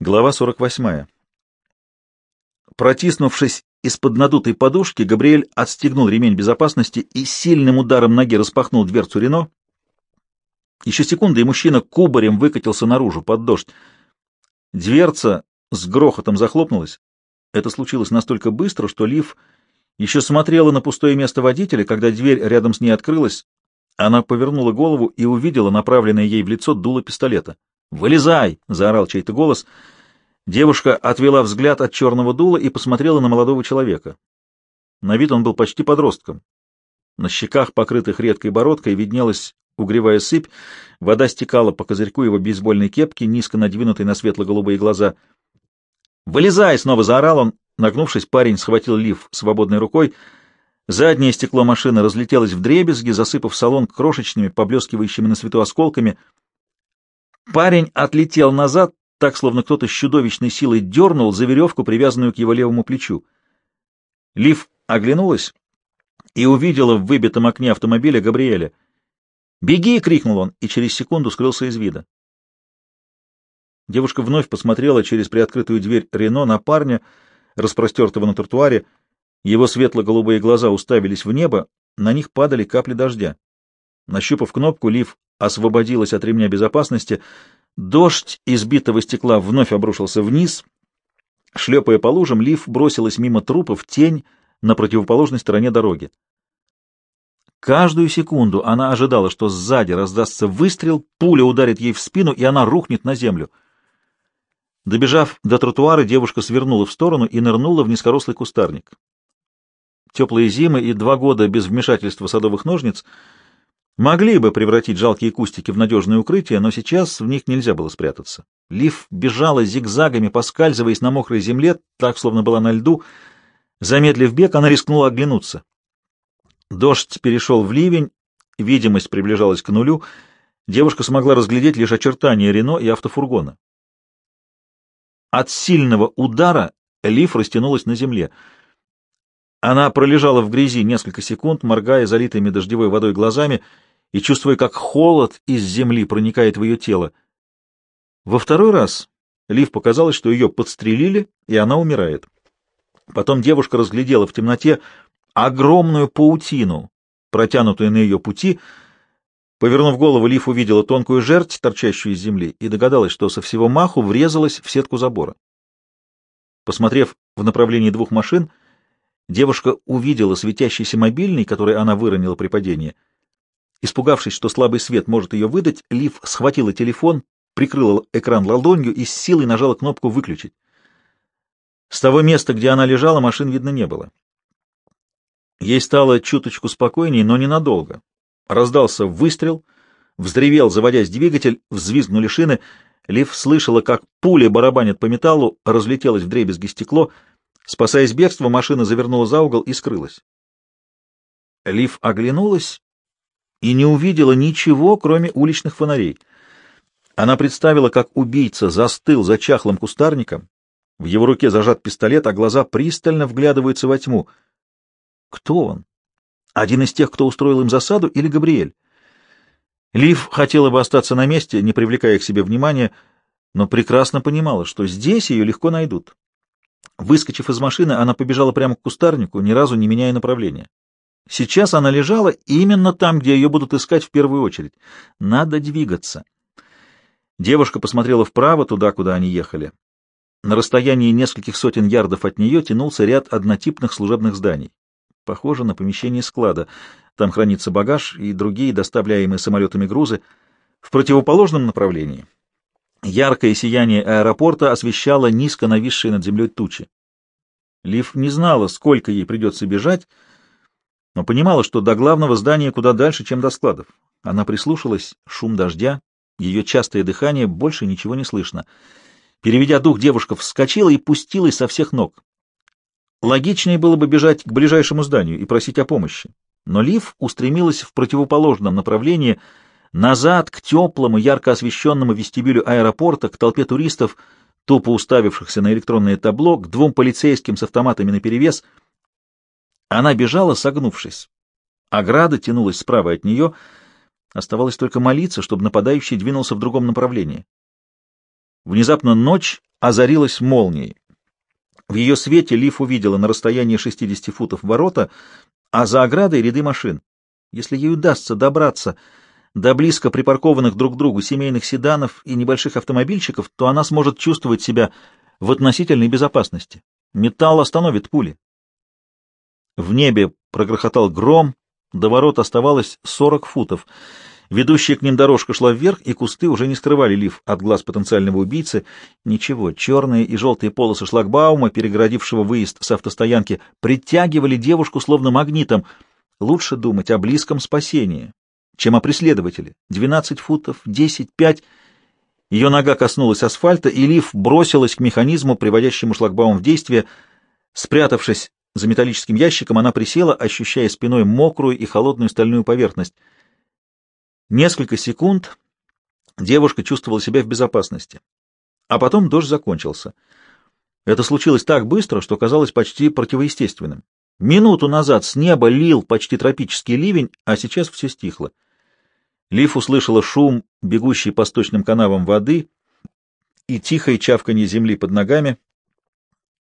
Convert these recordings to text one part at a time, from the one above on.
Глава 48. Протиснувшись из-под надутой подушки, Габриэль отстегнул ремень безопасности и сильным ударом ноги распахнул дверцу Рено. Еще секунды, и мужчина кубарем выкатился наружу под дождь. Дверца с грохотом захлопнулась. Это случилось настолько быстро, что Лив еще смотрела на пустое место водителя, когда дверь рядом с ней открылась. Она повернула голову и увидела направленное ей в лицо дуло пистолета. «Вылезай!» — заорал чей-то голос. Девушка отвела взгляд от черного дула и посмотрела на молодого человека. На вид он был почти подростком. На щеках, покрытых редкой бородкой, виднелась угревая сыпь, вода стекала по козырьку его бейсбольной кепки, низко надвинутой на светло-голубые глаза. «Вылезай!» — снова заорал он. Нагнувшись, парень схватил лиф свободной рукой. Заднее стекло машины разлетелось в дребезги, засыпав салон крошечными, поблескивающими на свету осколками — Парень отлетел назад, так, словно кто-то с чудовищной силой дернул за веревку, привязанную к его левому плечу. Лив оглянулась и увидела в выбитом окне автомобиля Габриэля. «Беги!» — крикнул он, и через секунду скрылся из вида. Девушка вновь посмотрела через приоткрытую дверь Рено на парня, распростертого на тротуаре. Его светло-голубые глаза уставились в небо, на них падали капли дождя. Нащупав кнопку, Лив освободилась от ремня безопасности. Дождь избитого стекла вновь обрушился вниз. Шлепая по лужам, Лив бросилась мимо трупов в тень на противоположной стороне дороги. Каждую секунду она ожидала, что сзади раздастся выстрел, пуля ударит ей в спину, и она рухнет на землю. Добежав до тротуара, девушка свернула в сторону и нырнула в низкорослый кустарник. Теплые зимы и два года без вмешательства садовых ножниц — Могли бы превратить жалкие кустики в надежное укрытие, но сейчас в них нельзя было спрятаться. Лив бежала зигзагами, поскальзываясь на мокрой земле, так, словно была на льду. Замедлив бег, она рискнула оглянуться. Дождь перешел в ливень, видимость приближалась к нулю. Девушка смогла разглядеть лишь очертания Рено и автофургона. От сильного удара Лив растянулась на земле. Она пролежала в грязи несколько секунд, моргая залитыми дождевой водой глазами, и чувствуя, как холод из земли проникает в ее тело. Во второй раз Лив показалось, что ее подстрелили, и она умирает. Потом девушка разглядела в темноте огромную паутину, протянутую на ее пути. Повернув голову, Лив увидела тонкую жерть, торчащую из земли, и догадалась, что со всего маху врезалась в сетку забора. Посмотрев в направлении двух машин, девушка увидела светящийся мобильный, который она выронила при падении — Испугавшись, что слабый свет может ее выдать, Лив схватила телефон, прикрыла экран ладонью и с силой нажала кнопку «выключить». С того места, где она лежала, машин видно не было. Ей стало чуточку спокойнее, но ненадолго. Раздался выстрел, взревел, заводясь двигатель, взвизгнули шины. Лив слышала, как пули барабанят по металлу, разлетелось в дребезги стекло. Спасаясь бегством, машина завернула за угол и скрылась. Лив оглянулась и не увидела ничего, кроме уличных фонарей. Она представила, как убийца застыл за чахлым кустарником, в его руке зажат пистолет, а глаза пристально вглядываются во тьму. Кто он? Один из тех, кто устроил им засаду, или Габриэль? Лив хотела бы остаться на месте, не привлекая к себе внимания, но прекрасно понимала, что здесь ее легко найдут. Выскочив из машины, она побежала прямо к кустарнику, ни разу не меняя направления. Сейчас она лежала именно там, где ее будут искать в первую очередь. Надо двигаться. Девушка посмотрела вправо, туда, куда они ехали. На расстоянии нескольких сотен ярдов от нее тянулся ряд однотипных служебных зданий. Похоже на помещение склада. Там хранится багаж и другие доставляемые самолетами грузы. В противоположном направлении яркое сияние аэропорта освещало низко нависшие над землей тучи. Лив не знала, сколько ей придется бежать, но понимала, что до главного здания куда дальше, чем до складов. Она прислушалась, шум дождя, ее частое дыхание, больше ничего не слышно. Переведя дух, девушка вскочила и пустилась со всех ног. Логичнее было бы бежать к ближайшему зданию и просить о помощи. Но Лив устремилась в противоположном направлении, назад, к теплому, ярко освещенному вестибюлю аэропорта, к толпе туристов, тупо уставившихся на электронное табло, к двум полицейским с автоматами наперевес — она бежала, согнувшись. Ограда тянулась справа от нее. Оставалось только молиться, чтобы нападающий двинулся в другом направлении. Внезапно ночь озарилась молнией. В ее свете Лив увидела на расстоянии 60 футов ворота, а за оградой ряды машин. Если ей удастся добраться до близко припаркованных друг к другу семейных седанов и небольших автомобильчиков, то она сможет чувствовать себя в относительной безопасности. Металл остановит пули. В небе прогрохотал гром, до ворот оставалось 40 футов. Ведущая к ним дорожка шла вверх, и кусты уже не скрывали лиф от глаз потенциального убийцы. Ничего, черные и желтые полосы шлагбаума, перегородившего выезд с автостоянки, притягивали девушку словно магнитом. Лучше думать о близком спасении, чем о преследователе. Двенадцать футов, десять, пять. Ее нога коснулась асфальта, и лиф бросилась к механизму, приводящему шлагбаум в действие. Спрятавшись за металлическим ящиком, она присела, ощущая спиной мокрую и холодную стальную поверхность. Несколько секунд девушка чувствовала себя в безопасности. А потом дождь закончился. Это случилось так быстро, что казалось почти противоестественным. Минуту назад с неба лил почти тропический ливень, а сейчас все стихло. Лив услышала шум, бегущий по сточным канавам воды, и тихое чавканье земли под ногами.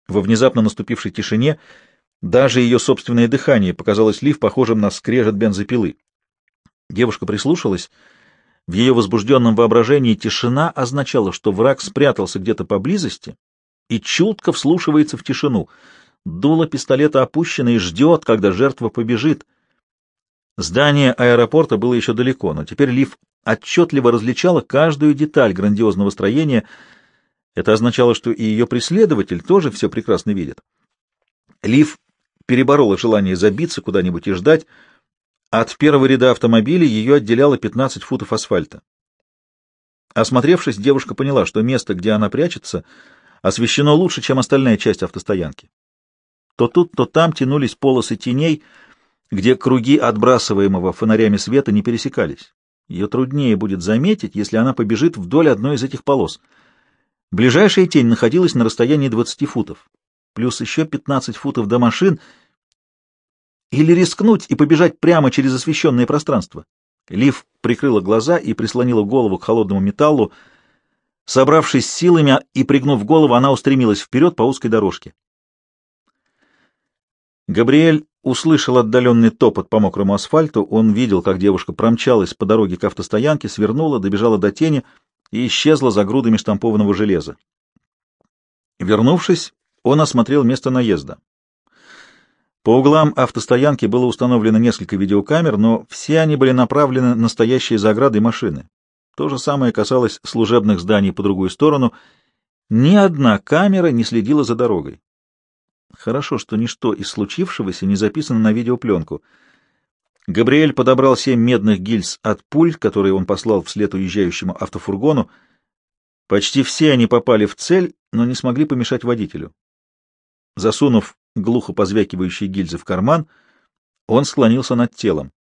Во внезапно наступившей тишине даже ее собственное дыхание показалось Лив похожим на скрежет бензопилы. Девушка прислушалась. В ее возбужденном воображении тишина означала, что враг спрятался где-то поблизости и чутко вслушивается в тишину. Дуло пистолета опущено и ждет, когда жертва побежит. Здание аэропорта было еще далеко, но теперь Лив отчетливо различала каждую деталь грандиозного строения. Это означало, что и ее преследователь тоже все прекрасно видит. Лив переборола желание забиться куда-нибудь и ждать, от первого ряда автомобилей ее отделяло 15 футов асфальта. Осмотревшись, девушка поняла, что место, где она прячется, освещено лучше, чем остальная часть автостоянки. То тут, то там тянулись полосы теней, где круги отбрасываемого фонарями света не пересекались. Ее труднее будет заметить, если она побежит вдоль одной из этих полос. Ближайшая тень находилась на расстоянии 20 футов, плюс еще 15 футов до машин — или рискнуть и побежать прямо через освещенное пространство? Лив прикрыла глаза и прислонила голову к холодному металлу. Собравшись силами и пригнув голову, она устремилась вперед по узкой дорожке. Габриэль услышал отдаленный топот по мокрому асфальту. Он видел, как девушка промчалась по дороге к автостоянке, свернула, добежала до тени и исчезла за грудами штампованного железа. Вернувшись, он осмотрел место наезда. По углам автостоянки было установлено несколько видеокамер, но все они были направлены на стоящие за оградой машины. То же самое касалось служебных зданий по другую сторону. Ни одна камера не следила за дорогой. Хорошо, что ничто из случившегося не записано на видеопленку. Габриэль подобрал семь медных гильз от пуль, которые он послал вслед уезжающему автофургону. Почти все они попали в цель, но не смогли помешать водителю. Засунув глухо позвякивающие гильзы в карман, он склонился над телом.